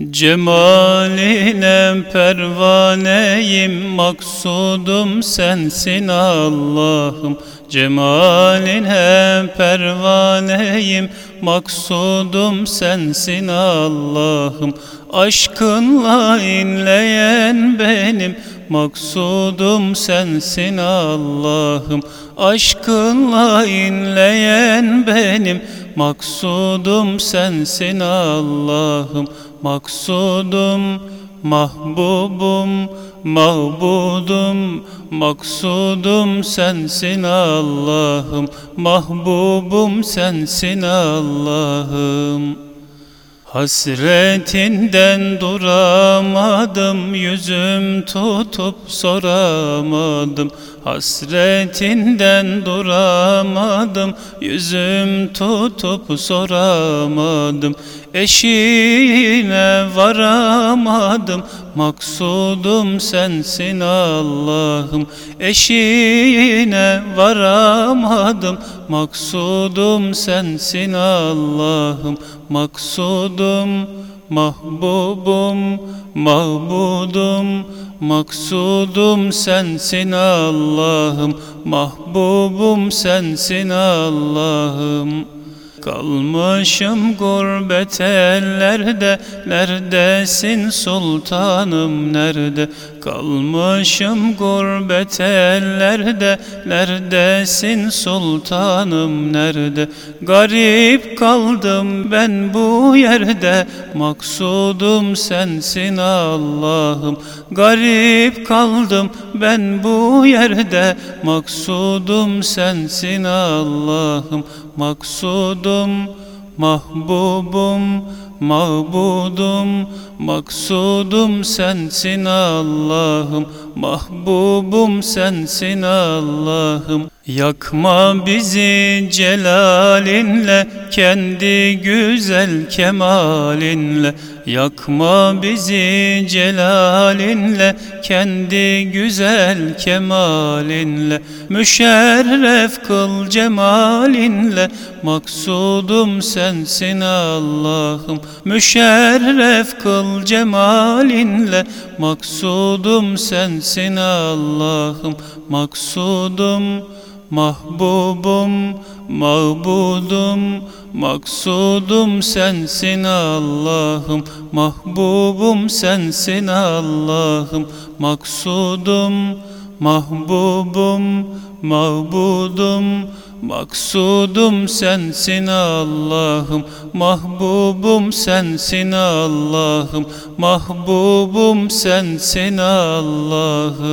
Cemaline pervaneyim maksudum sensin Allah'ım. Cemaline pervaneyim maksudum sensin Allah'ım. Aşkınla inleyen benim maksudum sensin Allah'ım. Aşkınla inleyen benim. Maksudum sensin Allah'ım. Maksudum, mahbubum, mahbudum. Maksudum sensin Allah'ım. Mahbubum sensin Allah'ım Hasretinden duramadım Yüzüm tutup soramadım. Hasretinden duramadım Yüzüm tutup soramadım Eşine varamadım Maksudum sensin Allah'ım. Eşine varamadım Maksudum sensin Allah'ım. Maksudum mahbubum mahbudum Maksudum sensin Allah'ım. Mahbubum sensin Allah'ım Kalmışım gurbet ellerde Neredesin sultanım nerede? Kalmışım gurbet ellerde Neredesin sultanım nerede? Garip kaldım ben bu yerde Maksudum sensin Allah'ım. Garip kaldım ben bu yerde Maksudum sensin Allah'ım Maksudum, mahbubum, mahbudum Maksudum sensin Allah'ım Mahbubum sensin Allah'ım Yakma bizi celalinle Kendi güzel kemalinle. Yakma bizi celalinle Kendi güzel kemalinle. Müşerref kıl cemalinle Maksudum sensin Allah'ım. Müşerref kıl cemalinle Maksudum sensin Allah'ım. Maksudum Mahbubum, mahbudum, maksudum sensin Allah'ım. Mahbubum sensin Allah'ım. Maksudum, mahbubum, mahbudum Maksudum sensin Allah'ım. Mahbubum sensin Allah'ım. Mahbubum sensin Allah'ım